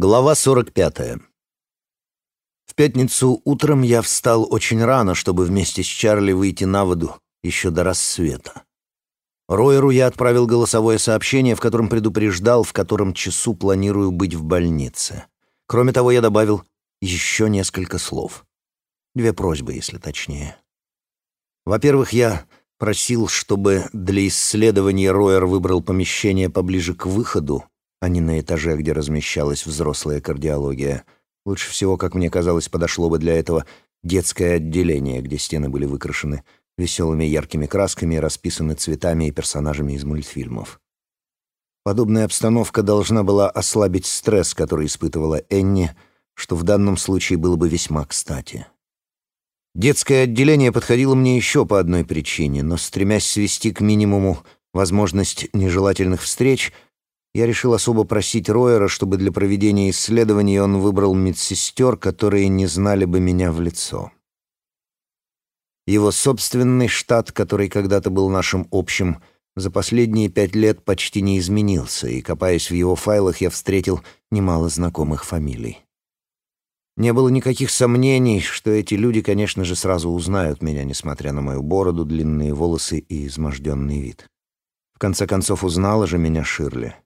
Глава 45. В пятницу утром я встал очень рано, чтобы вместе с Чарли выйти на воду еще до рассвета. Ройеру я отправил голосовое сообщение, в котором предупреждал, в котором часу планирую быть в больнице. Кроме того, я добавил еще несколько слов. Две просьбы, если точнее. Во-первых, я просил, чтобы для исследования Ройер выбрал помещение поближе к выходу, а не на этаже, где размещалась взрослая кардиология. Лучше всего, как мне казалось, подошло бы для этого детское отделение, где стены были выкрашены веселыми яркими красками и расписаны цветами и персонажами из мультфильмов. Подобная обстановка должна была ослабить стресс, который испытывала Энни, что в данном случае было бы весьма кстати. Детское отделение подходило мне еще по одной причине, но, стремясь свести к минимуму возможность нежелательных встреч — я решил особо просить Ройера, чтобы для проведения исследований он выбрал медсестер, которые не знали бы меня в лицо. Его собственный штат, который когда-то был нашим общим, за последние пять лет почти не изменился, и, копаясь в его файлах, я встретил немало знакомых фамилий. Не было никаких сомнений, что эти люди, конечно же, сразу узнают меня, несмотря на мою бороду, длинные волосы и изможденный вид. В конце концов, узнала же меня Ширли.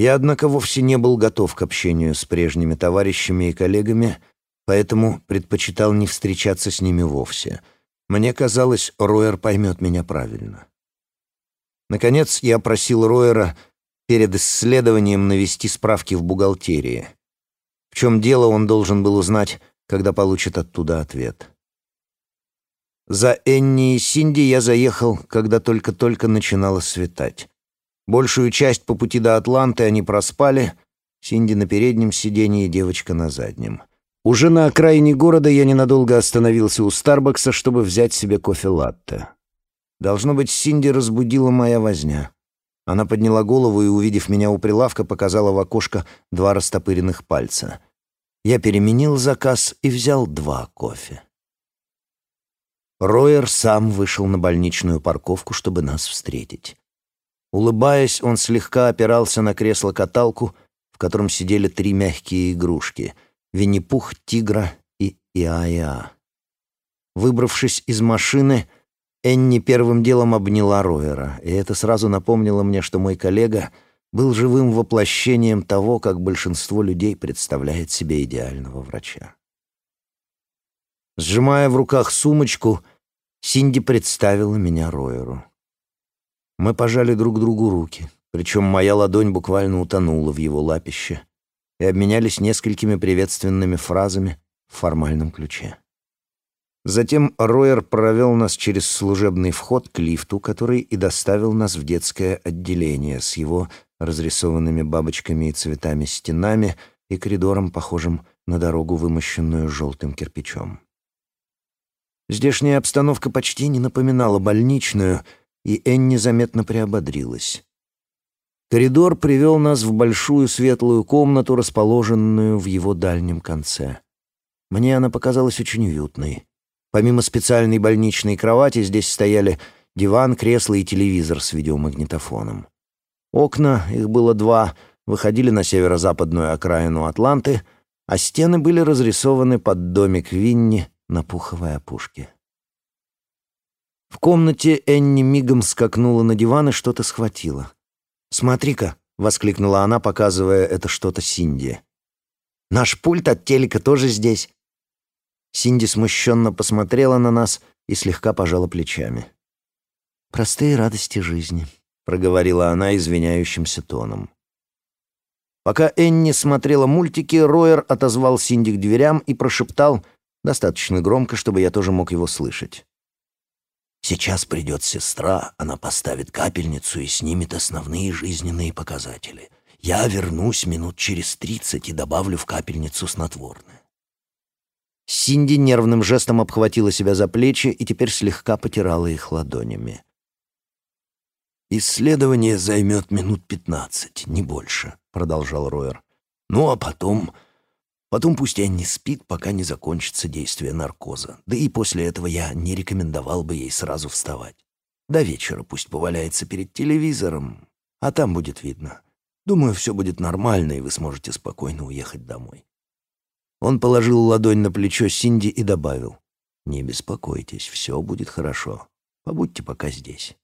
Я, однако, вовсе не был готов к общению с прежними товарищами и коллегами, поэтому предпочитал не встречаться с ними вовсе. Мне казалось, Ройер поймет меня правильно. Наконец, я просил Ройера перед исследованием навести справки в бухгалтерии. В чем дело, он должен был узнать, когда получит оттуда ответ. За Энни и Синди я заехал, когда только-только начинало светать. Большую часть по пути до Атланты они проспали, Синди на переднем сиденье, девочка на заднем. Уже на окраине города я ненадолго остановился у Старбакса, чтобы взять себе кофе-латте. Должно быть, Синди разбудила моя возня. Она подняла голову и, увидев меня у прилавка, показала в окошко два растопыренных пальца. Я переменил заказ и взял два кофе. Ройер сам вышел на больничную парковку, чтобы нас встретить. Улыбаясь, он слегка опирался на кресло-каталку, в котором сидели три мягкие игрушки — Винни-Пух, Тигра и Иа-Иа. Выбравшись из машины, Энни первым делом обняла Ройера, и это сразу напомнило мне, что мой коллега был живым воплощением того, как большинство людей представляет себе идеального врача. Сжимая в руках сумочку, Синди представила меня Ройеру. Мы пожали друг другу руки, причем моя ладонь буквально утонула в его лапище, и обменялись несколькими приветственными фразами в формальном ключе. Затем Ройер провел нас через служебный вход к лифту, который и доставил нас в детское отделение с его разрисованными бабочками и цветами стенами и коридором, похожим на дорогу, вымощенную желтым кирпичом. Здешняя обстановка почти не напоминала больничную — и Энни заметно приободрилась. Коридор привел нас в большую светлую комнату, расположенную в его дальнем конце. Мне она показалась очень уютной. Помимо специальной больничной кровати здесь стояли диван, кресло и телевизор с видеомагнитофоном. Окна, их было два, выходили на северо-западную окраину Атланты, а стены были разрисованы под домик Винни на пуховой опушке. В комнате Энни мигом скакнула на диван и что-то схватила. «Смотри-ка!» — воскликнула она, показывая это что-то Синди. «Наш пульт от телека тоже здесь!» Синди смущенно посмотрела на нас и слегка пожала плечами. «Простые радости жизни», — проговорила она извиняющимся тоном. Пока Энни смотрела мультики, Ройер отозвал Синди к дверям и прошептал достаточно громко, чтобы я тоже мог его слышать. Сейчас придет сестра, она поставит капельницу и снимет основные жизненные показатели. Я вернусь минут через тридцать и добавлю в капельницу снотворное. Синди нервным жестом обхватила себя за плечи и теперь слегка потирала их ладонями. «Исследование займет минут пятнадцать, не больше», — продолжал Ройер. «Ну, а потом Потом пусть Энни спит, пока не закончится действие наркоза. Да и после этого я не рекомендовал бы ей сразу вставать. До вечера пусть поваляется перед телевизором, а там будет видно. Думаю, все будет нормально, и вы сможете спокойно уехать домой». Он положил ладонь на плечо Синди и добавил. «Не беспокойтесь, все будет хорошо. Побудьте пока здесь».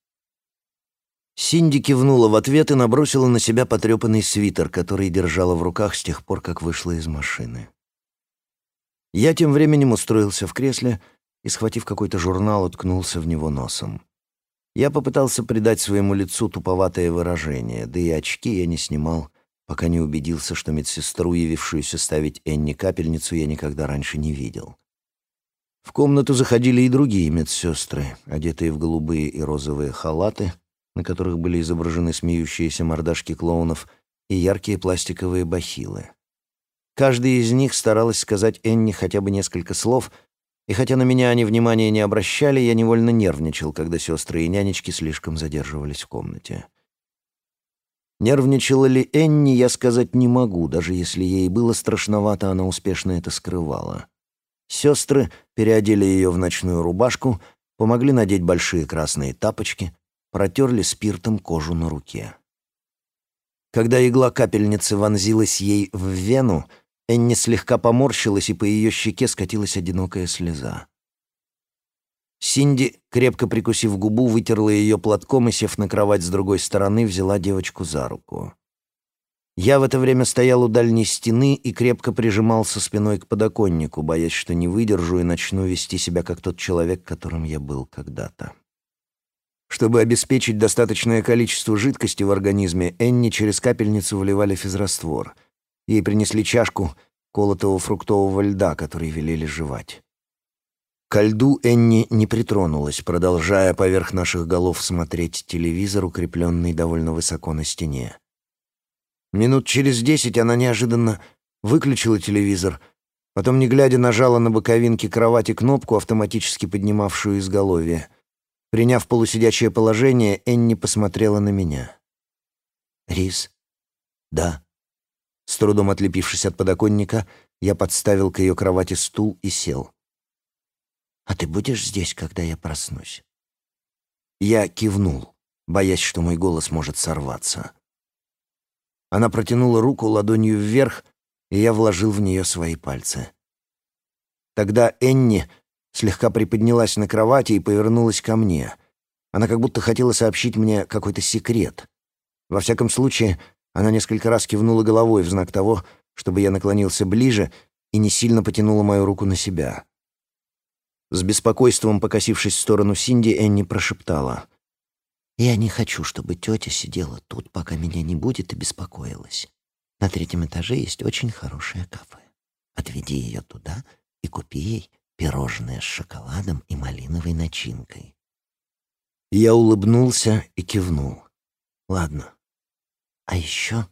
Синди кивнула в ответ и набросила на себя потрепанный свитер, который держала в руках с тех пор, как вышла из машины. Я тем временем устроился в кресле и, схватив какой-то журнал, уткнулся в него носом. Я попытался придать своему лицу туповатое выражение, да и очки я не снимал, пока не убедился, что медсестру, явившуюся ставить Энни капельницу, я никогда раньше не видел. В комнату заходили и другие медсестры, одетые в голубые и розовые халаты, на которых были изображены смеющиеся мордашки клоунов и яркие пластиковые бахилы. Каждая из них старалась сказать Энни хотя бы несколько слов, и хотя на меня они внимания не обращали, я невольно нервничал, когда сестры и нянечки слишком задерживались в комнате. Нервничала ли Энни, я сказать не могу, даже если ей было страшновато, она успешно это скрывала. Сестры переодели ее в ночную рубашку, помогли надеть большие красные тапочки, протерли спиртом кожу на руке. Когда игла капельницы вонзилась ей в вену, Энни слегка поморщилась, и по ее щеке скатилась одинокая слеза. Синди, крепко прикусив губу, вытерла ее платком и, сев на кровать с другой стороны, взяла девочку за руку. Я в это время стоял у дальней стены и крепко прижимался спиной к подоконнику, боясь, что не выдержу и начну вести себя как тот человек, которым я был когда-то. Чтобы обеспечить достаточное количество жидкости в организме, Энни через капельницу вливали физраствор. Ей принесли чашку колотого фруктового льда, который велели жевать. Ко льду Энни не притронулась, продолжая поверх наших голов смотреть телевизор, укрепленный довольно высоко на стене. Минут через десять она неожиданно выключила телевизор, потом, не глядя, нажала на боковинке кровати кнопку, автоматически поднимавшую изголовье. Приняв полусидячее положение, Энни посмотрела на меня. «Рис?» «Да». С трудом отлепившись от подоконника, я подставил к ее кровати стул и сел. «А ты будешь здесь, когда я проснусь?» Я кивнул, боясь, что мой голос может сорваться. Она протянула руку ладонью вверх, и я вложил в нее свои пальцы. Тогда Энни слегка приподнялась на кровати и повернулась ко мне. Она как будто хотела сообщить мне какой-то секрет. Во всяком случае, она несколько раз кивнула головой в знак того, чтобы я наклонился ближе и не сильно потянула мою руку на себя. С беспокойством покосившись в сторону Синди, Энни прошептала — я не хочу, чтобы тетя сидела тут, пока меня не будет, и беспокоилась. На третьем этаже есть очень хорошее кафе. Отведи ее туда и купи ей пирожное с шоколадом и малиновой начинкой. Я улыбнулся и кивнул. Ладно. А еще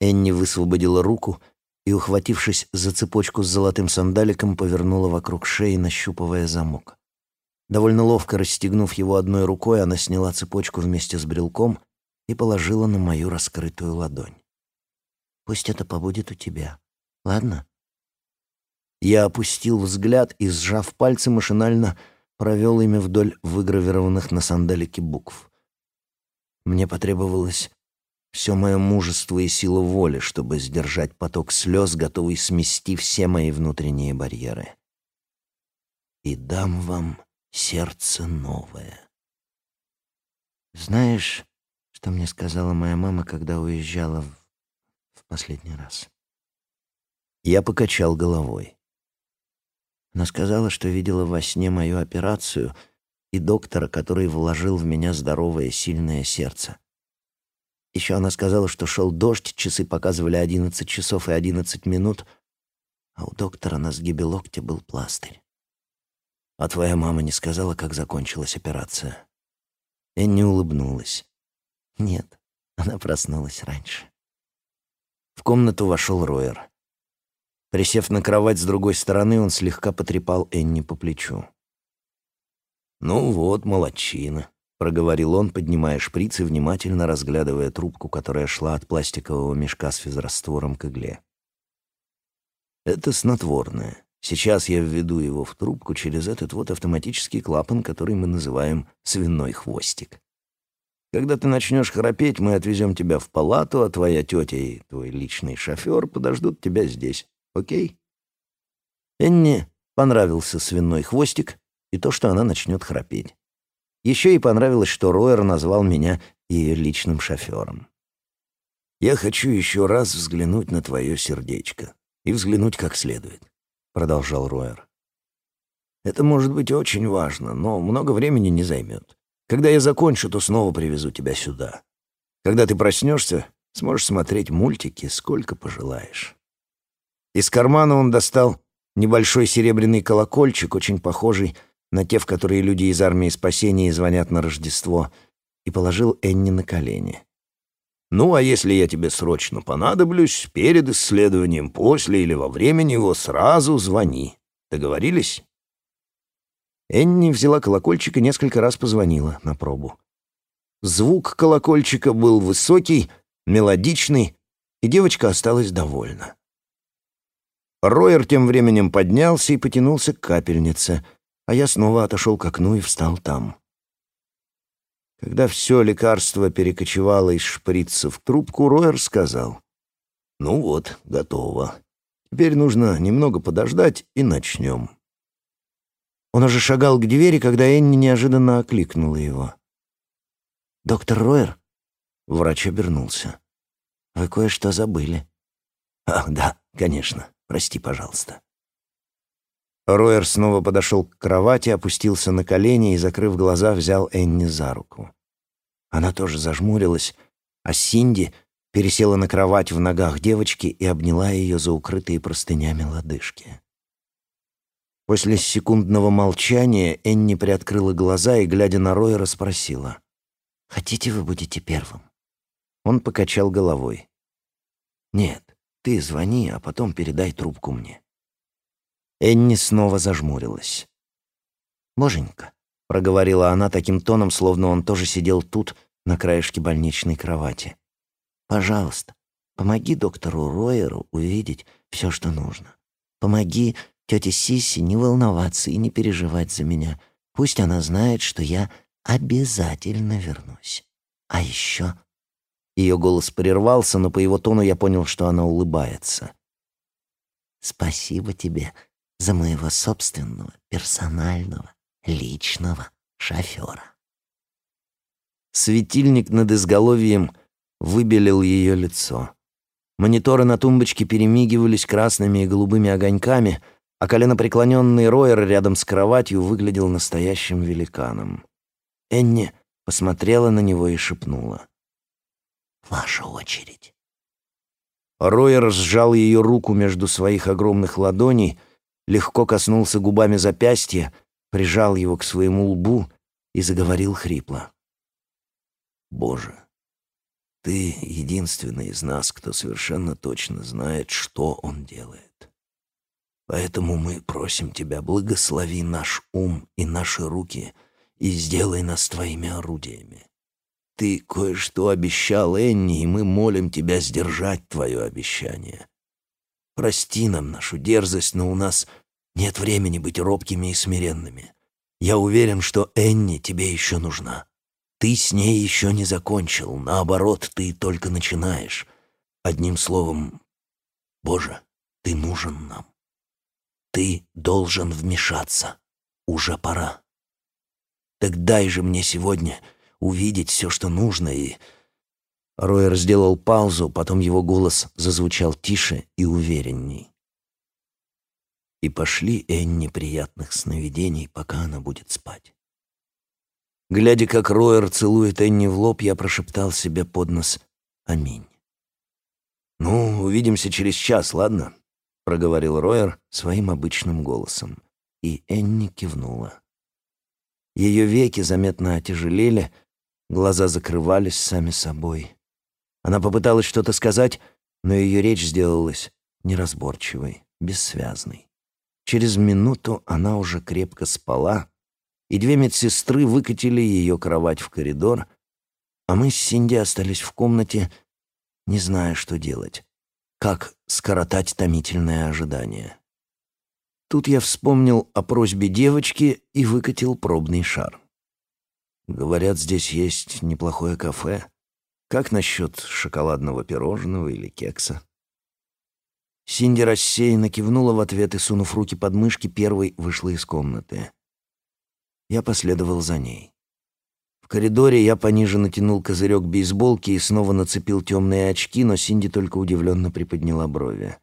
Энни высвободила руку и, ухватившись за цепочку с золотым сандаликом, повернула вокруг шеи, нащупывая замок. Довольно ловко расстегнув его одной рукой, она сняла цепочку вместе с брелком и положила на мою раскрытую ладонь. «Пусть это побудет у тебя. Ладно?» Я опустил взгляд и, сжав пальцы, машинально провел ими вдоль выгравированных на сандалике букв. Мне потребовалось все мое мужество и сила воли, чтобы сдержать поток слез, готовый смести все мои внутренние барьеры. «И дам вам сердце новое. Знаешь, что мне сказала моя мама, когда уезжала в, в последний раз? Я покачал головой. Она сказала, что видела во сне мою операцию и доктора, который вложил в меня здоровое, сильное сердце. Еще она сказала, что шел дождь, часы показывали одиннадцать часов и одиннадцать минут, а у доктора на сгибе локтя был пластырь. А твоя мама не сказала, как закончилась операция?» Энни улыбнулась. «Нет, она проснулась раньше». В комнату вошел Ройер. Присев на кровать с другой стороны, он слегка потрепал Энни по плечу. «Ну вот, молодчина», — проговорил он, поднимая шприц и внимательно разглядывая трубку, которая шла от пластикового мешка с физраствором к игле. «Это снотворное. Сейчас я введу его в трубку через этот вот автоматический клапан, который мы называем «свиной хвостик». Когда ты начнешь храпеть, мы отвезем тебя в палату, а твоя тетя и твой личный шофер подождут тебя здесь. Окей?» Энни понравился свиной хвостик и то, что она начнет храпеть. Еще и понравилось, что Ройер назвал меня ее личным шофером. «Я хочу еще раз взглянуть на твое сердечко и взглянуть как следует», — продолжал Ройер. «Это может быть очень важно, но много времени не займет. Когда я закончу, то снова привезу тебя сюда. Когда ты проснешься, сможешь смотреть мультики сколько пожелаешь». Из кармана он достал небольшой серебряный колокольчик, очень похожий на те, в которые люди из армии спасения звонят на Рождество, и положил Энни на колени. «Ну, а если я тебе срочно понадоблюсь, перед исследованием, после или во время него, сразу звони. Договорились?» Энни взяла колокольчик и несколько раз позвонила на пробу. Звук колокольчика был высокий, мелодичный, и девочка осталась довольна. Ройер тем временем поднялся и потянулся к капельнице, а я снова отошел к окну и встал там. Когда все лекарство перекочевало из шприца в трубку, Ройер сказал, «Ну вот, готово. Теперь нужно немного подождать и начнем». Он уже шагал к двери, когда Энни неожиданно окликнула его. «Доктор Ройер?» Врач обернулся. «Вы кое-что забыли». «Ах, да, конечно». Прости, пожалуйста». Ройер снова подошел к кровати, опустился на колени и, закрыв глаза, взял Энни за руку. Она тоже зажмурилась, а Синди пересела на кровать в ногах девочки и обняла ее за укрытые простынями лодыжки. После секундного молчания Энни приоткрыла глаза и, глядя на Ройера, спросила. «Хотите, вы будете первым?» Он покачал головой. «Нет, ты звони, а потом передай трубку мне». Энни снова зажмурилась. «Боженька», — проговорила она таким тоном, словно он тоже сидел тут, на краешке больничной кровати. «Пожалуйста, помоги доктору Ройеру увидеть все, что нужно. Помоги тете Сисси не волноваться и не переживать за меня. Пусть она знает, что я обязательно вернусь. А еще ее голос прервался, но по его тону я понял, что она улыбается. «Спасибо тебе за моего собственного, персонального, личного шофера». Светильник над изголовьем выбелил ее лицо. Мониторы на тумбочке перемигивались красными и голубыми огоньками, а коленопреклоненный Ройер рядом с кроватью выглядел настоящим великаном. Энни посмотрела на него и шепнула. Ваша очередь. Ройер сжал ее руку между своих огромных ладоней, легко коснулся губами запястья, прижал его к своему лбу и заговорил хрипло. «Боже, ты единственный из нас, кто совершенно точно знает, что он делает. Поэтому мы просим тебя, благослови наш ум и наши руки и сделай нас твоими орудиями. Ты кое-что обещал Энни, и мы молим тебя сдержать твое обещание. Прости нам нашу дерзость, но у нас нет времени быть робкими и смиренными. Я уверен, что Энни тебе еще нужна. Ты с ней еще не закончил, наоборот, ты только начинаешь. Одним словом, Боже, ты нужен нам. Ты должен вмешаться. Уже пора. Так дай же мне сегодня увидеть все, что нужно, и... Ройер сделал паузу, потом его голос зазвучал тише и уверенней. И пошли Энни приятных сновидений, пока она будет спать. Глядя, как Ройер целует Энни в лоб, я прошептал себе под нос «Аминь». «Ну, увидимся через час, ладно?» — проговорил Ройер своим обычным голосом. И Энни кивнула. Ее веки заметно отяжелели, Глаза закрывались сами собой. Она попыталась что-то сказать, но ее речь сделалась неразборчивой, бессвязной. Через минуту она уже крепко спала, и две медсестры выкатили ее кровать в коридор, а мы с Синди остались в комнате, не зная, что делать, как скоротать томительное ожидание. Тут я вспомнил о просьбе девочки и выкатил пробный шар. Говорят, здесь есть неплохое кафе. Как насчет шоколадного пирожного или кекса?» Синди рассеянно кивнула в ответ и, сунув руки под мышки, первой вышла из комнаты. Я последовал за ней. В коридоре я пониже натянул козырек бейсболки и снова нацепил темные очки, но Синди только удивленно приподняла брови.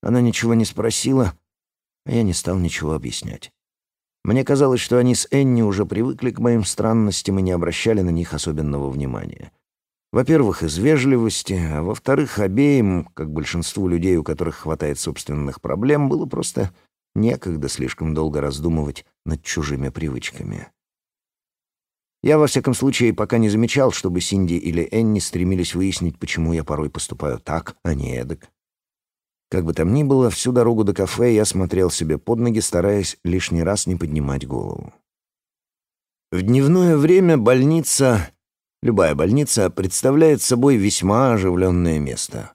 Она ничего не спросила, а я не стал ничего объяснять. Мне казалось, что они с Энни уже привыкли к моим странностям и не обращали на них особенного внимания. Во-первых, из вежливости, а во-вторых, обеим, как большинству людей, у которых хватает собственных проблем, было просто некогда слишком долго раздумывать над чужими привычками. Я, во всяком случае, пока не замечал, чтобы Синди или Энни стремились выяснить, почему я порой поступаю так, а не эдак. Как бы там ни было, всю дорогу до кафе я смотрел себе под ноги, стараясь лишний раз не поднимать голову. В дневное время больница, любая больница, представляет собой весьма оживленное место.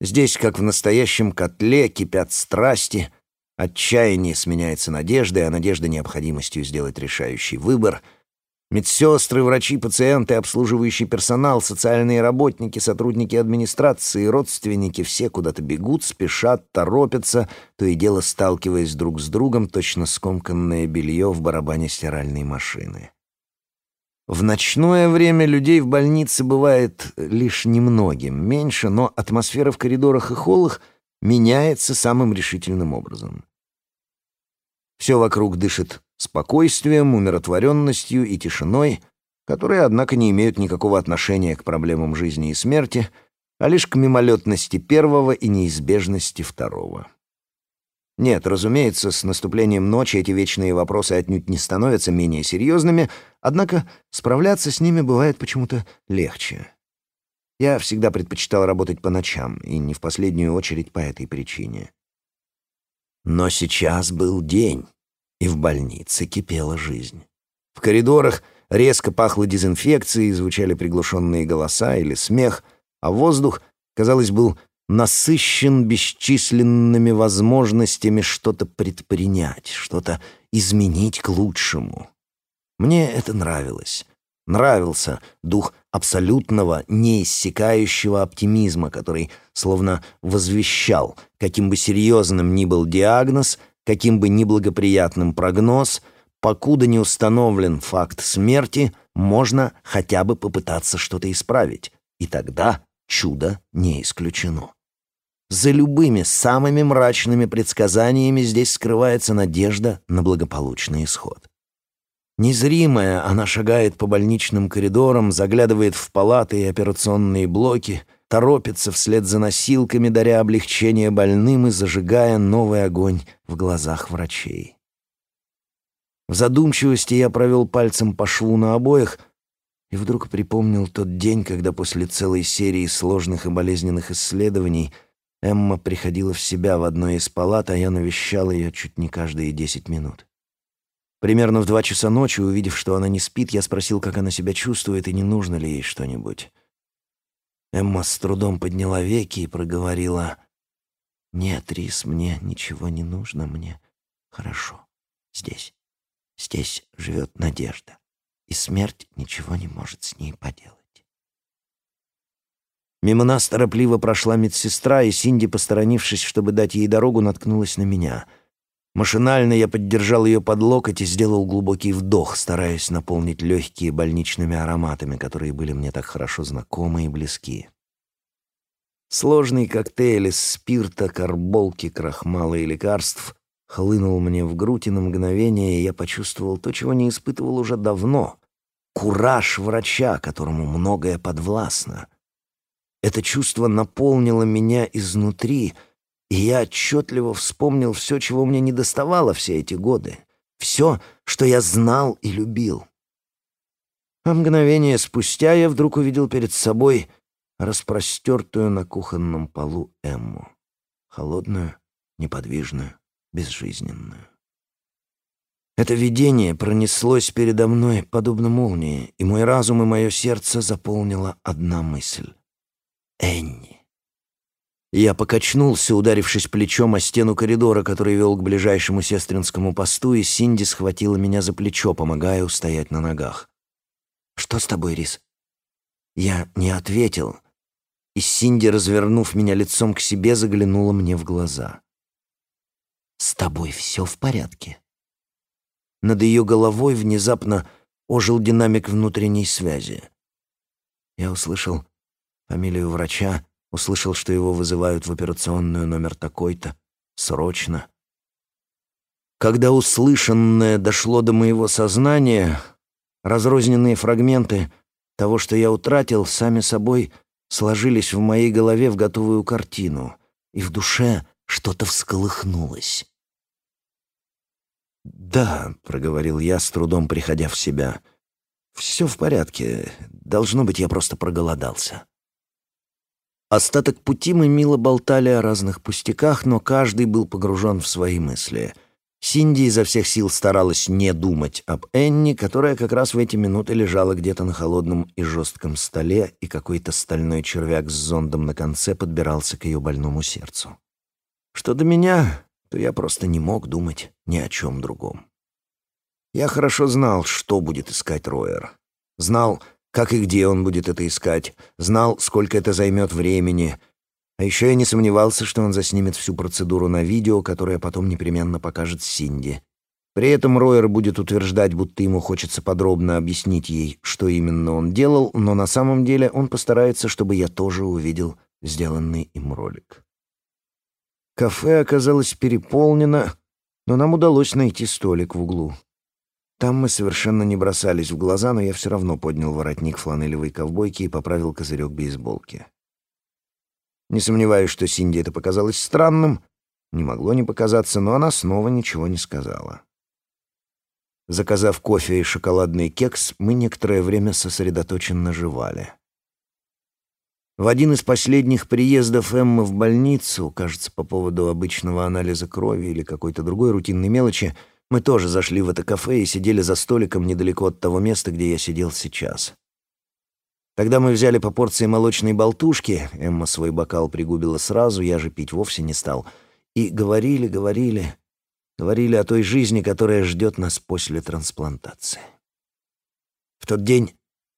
Здесь, как в настоящем котле, кипят страсти, отчаяние сменяется надеждой, а надежда — необходимостью сделать решающий выбор — Медсестры, врачи, пациенты, обслуживающий персонал, социальные работники, сотрудники администрации, родственники — все куда-то бегут, спешат, торопятся, то и дело сталкиваясь друг с другом, точно скомканное белье в барабане стиральной машины. В ночное время людей в больнице бывает лишь немногим, меньше, но атмосфера в коридорах и холлах меняется самым решительным образом. Все вокруг дышит спокойствием, умиротворенностью и тишиной, которые, однако, не имеют никакого отношения к проблемам жизни и смерти, а лишь к мимолетности первого и неизбежности второго. Нет, разумеется, с наступлением ночи эти вечные вопросы отнюдь не становятся менее серьезными, однако справляться с ними бывает почему-то легче. Я всегда предпочитал работать по ночам, и не в последнюю очередь по этой причине. Но сейчас был день и в больнице кипела жизнь. В коридорах резко пахло дезинфекцией, звучали приглушенные голоса или смех, а воздух, казалось, был насыщен бесчисленными возможностями что-то предпринять, что-то изменить к лучшему. Мне это нравилось. Нравился дух абсолютного, неиссякающего оптимизма, который словно возвещал, каким бы серьезным ни был диагноз, Каким бы неблагоприятным прогноз, покуда не установлен факт смерти, можно хотя бы попытаться что-то исправить, и тогда чудо не исключено. За любыми самыми мрачными предсказаниями здесь скрывается надежда на благополучный исход. Незримая, она шагает по больничным коридорам, заглядывает в палаты и операционные блоки — торопится вслед за носилками, даря облегчение больным и зажигая новый огонь в глазах врачей. В задумчивости я провел пальцем по шву на обоих и вдруг припомнил тот день, когда после целой серии сложных и болезненных исследований Эмма приходила в себя в одной из палат, а я навещал ее чуть не каждые десять минут. Примерно в два часа ночи, увидев, что она не спит, я спросил, как она себя чувствует и не нужно ли ей что-нибудь. Эмма с трудом подняла веки и проговорила. «Нет, Рис, мне ничего не нужно, мне хорошо. Здесь, здесь живет надежда, и смерть ничего не может с ней поделать». Мимо нас торопливо прошла медсестра, и Синди, посторонившись, чтобы дать ей дорогу, наткнулась на меня. Машинально я поддержал ее под локоть и сделал глубокий вдох, стараясь наполнить легкие больничными ароматами, которые были мне так хорошо знакомы и близки. Сложный коктейль из спирта, карболки, крахмала и лекарств хлынул мне в грудь, и на мгновение я почувствовал то, чего не испытывал уже давно — кураж врача, которому многое подвластно. Это чувство наполнило меня изнутри — и я отчетливо вспомнил все, чего мне не доставало все эти годы. Все, что я знал и любил. А мгновение спустя я вдруг увидел перед собой распростертую на кухонном полу Эмму. Холодную, неподвижную, безжизненную. Это видение пронеслось передо мной, подобно молнии, и мой разум и мое сердце заполнила одна мысль — Энни. Я покачнулся, ударившись плечом о стену коридора, который вел к ближайшему сестринскому посту, и Синди схватила меня за плечо, помогая устоять на ногах. «Что с тобой, Рис?» Я не ответил, и Синди, развернув меня лицом к себе, заглянула мне в глаза. «С тобой все в порядке?» Над ее головой внезапно ожил динамик внутренней связи. Я услышал фамилию врача, услышал, что его вызывают в операционную номер такой-то, срочно. Когда услышанное дошло до моего сознания, разрозненные фрагменты того, что я утратил, сами собой сложились в моей голове в готовую картину, и в душе что-то всколыхнулось. «Да», — проговорил я, с трудом приходя в себя. «Все в порядке. Должно быть, я просто проголодался». Остаток пути мы мило болтали о разных пустяках, но каждый был погружен в свои мысли. Синди изо всех сил старалась не думать об Энни, которая как раз в эти минуты лежала где-то на холодном и жестком столе, и какой-то стальной червяк с зондом на конце подбирался к ее больному сердцу. Что до меня, то я просто не мог думать ни о чем другом. Я хорошо знал, что будет искать Роер. Знал, как и где он будет это искать, знал, сколько это займет времени. А еще я не сомневался, что он заснимет всю процедуру на видео, которое потом непременно покажет Синди. При этом Роер будет утверждать, будто ему хочется подробно объяснить ей, что именно он делал, но на самом деле он постарается, чтобы я тоже увидел сделанный им ролик. Кафе оказалось переполнено, но нам удалось найти столик в углу. Там мы совершенно не бросались в глаза, но я все равно поднял воротник фланелевой ковбойки и поправил козырек бейсболки. Не сомневаюсь, что Синди это показалось странным. Не могло не показаться, но она снова ничего не сказала. Заказав кофе и шоколадный кекс, мы некоторое время сосредоточенно жевали. В один из последних приездов Эммы в больницу, кажется, по поводу обычного анализа крови или какой-то другой рутинной мелочи, мы тоже зашли в это кафе и сидели за столиком недалеко от того места, где я сидел сейчас. Тогда мы взяли по порции молочной болтушки, Эмма свой бокал пригубила сразу, я же пить вовсе не стал, и говорили, говорили, говорили о той жизни, которая ждет нас после трансплантации. В тот день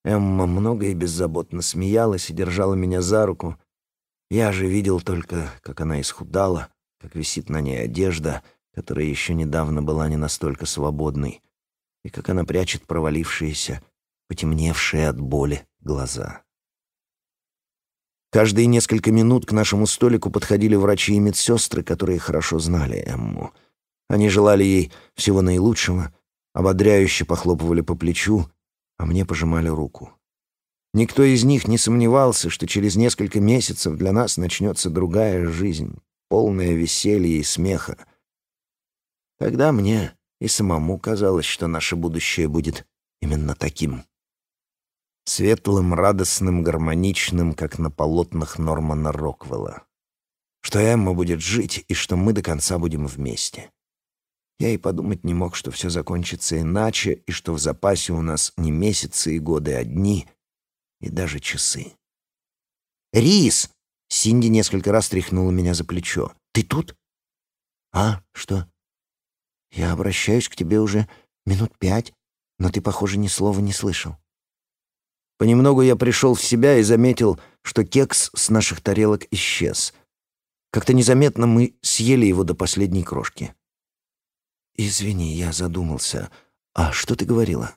Эмма много и беззаботно смеялась и держала меня за руку. Я же видел только, как она исхудала, как висит на ней одежда, которая еще недавно была не настолько свободной, и как она прячет провалившиеся, потемневшие от боли глаза. Каждые несколько минут к нашему столику подходили врачи и медсестры, которые хорошо знали Эмму. Они желали ей всего наилучшего, ободряюще похлопывали по плечу, а мне пожимали руку. Никто из них не сомневался, что через несколько месяцев для нас начнется другая жизнь, полная веселья и смеха. Тогда мне и самому казалось, что наше будущее будет именно таким. Светлым, радостным, гармоничным, как на полотнах Нормана Роквелла. Что Эмма будет жить и что мы до конца будем вместе. Я и подумать не мог, что все закончится иначе, и что в запасе у нас не месяцы и годы, а дни и даже часы. «Рис!» — Синди несколько раз тряхнула меня за плечо. «Ты тут?» «А, что?» «Я обращаюсь к тебе уже минут пять, но ты, похоже, ни слова не слышал». Понемногу я пришел в себя и заметил, что кекс с наших тарелок исчез. Как-то незаметно мы съели его до последней крошки. «Извини, я задумался. А что ты говорила?»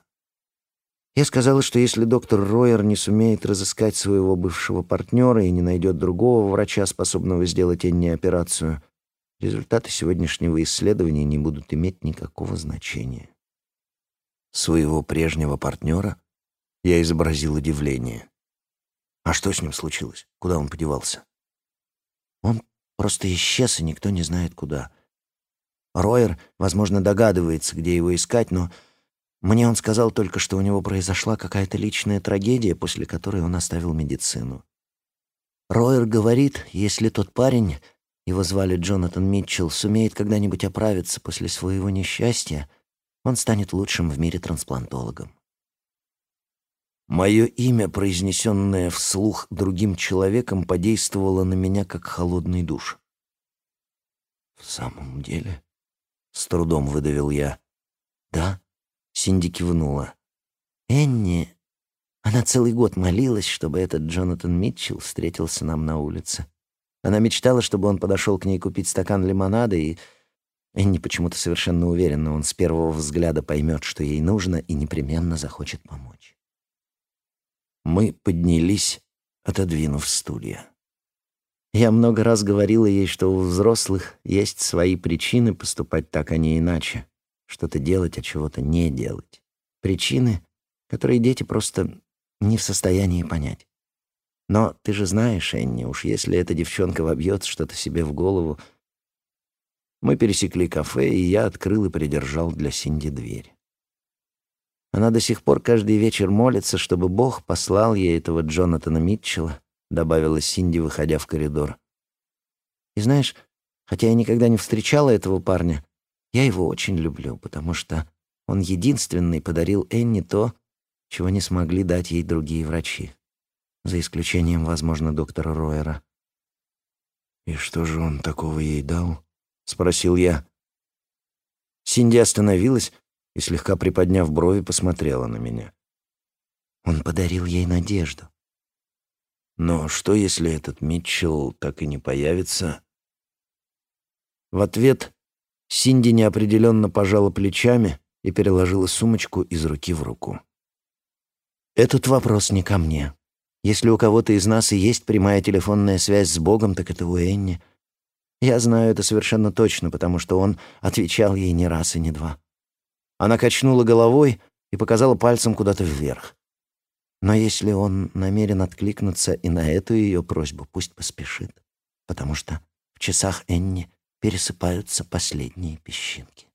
Я сказала, что если доктор Ройер не сумеет разыскать своего бывшего партнера и не найдет другого врача, способного сделать Энни операцию, результаты сегодняшнего исследования не будут иметь никакого значения. Своего прежнего партнера я изобразил удивление. А что с ним случилось? Куда он подевался? Он просто исчез, и никто не знает куда. Ройер, возможно, догадывается, где его искать, но мне он сказал только, что у него произошла какая-то личная трагедия, после которой он оставил медицину. Ройер говорит, если тот парень, его звали Джонатан Митчелл, сумеет когда-нибудь оправиться после своего несчастья, он станет лучшим в мире трансплантологом. Мое имя, произнесенное вслух другим человеком, подействовало на меня как холодный душ. В самом деле, с трудом выдавил я. «Да?» — Синди кивнула. «Энни Она целый год молилась, чтобы этот Джонатан Митчелл встретился нам на улице. Она мечтала, чтобы он подошел к ней купить стакан лимонада, и Энни почему-то совершенно уверена, он с первого взгляда поймет, что ей нужно, и непременно захочет помочь. Мы поднялись, отодвинув стулья. Я много раз говорила ей, что у взрослых есть свои причины поступать так, а не иначе. Что-то делать, а чего-то не делать. Причины, которые дети просто не в состоянии понять. Но ты же знаешь, Энни, уж если эта девчонка вобьет что-то себе в голову... Мы пересекли кафе, и я открыл и придержал для Синди дверь. Она до сих пор каждый вечер молится, чтобы Бог послал ей этого Джонатана Митчелла, добавила Синди, выходя в коридор. И знаешь, хотя я никогда не встречала этого парня, я его очень люблю, потому что он единственный подарил Энни то, чего не смогли дать ей другие врачи, за исключением, возможно, доктора Ройера. «И что же он такого ей дал?» — спросил я. Синди остановилась и, слегка приподняв брови, посмотрела на меня. Он подарил ей надежду. Но что, если этот Митчелл так и не появится? В ответ Синди неопределенно пожала плечами и переложила сумочку из руки в руку. «Этот вопрос не ко мне. Если у кого-то из нас и есть прямая телефонная связь с Богом, так это у Энни. Я знаю это совершенно точно, потому что он отвечал ей не раз и не два». Она качнула головой и показала пальцем куда-то вверх. Но если он намерен откликнуться и на эту ее просьбу, пусть поспешит, потому что в часах Энни пересыпаются последние песчинки.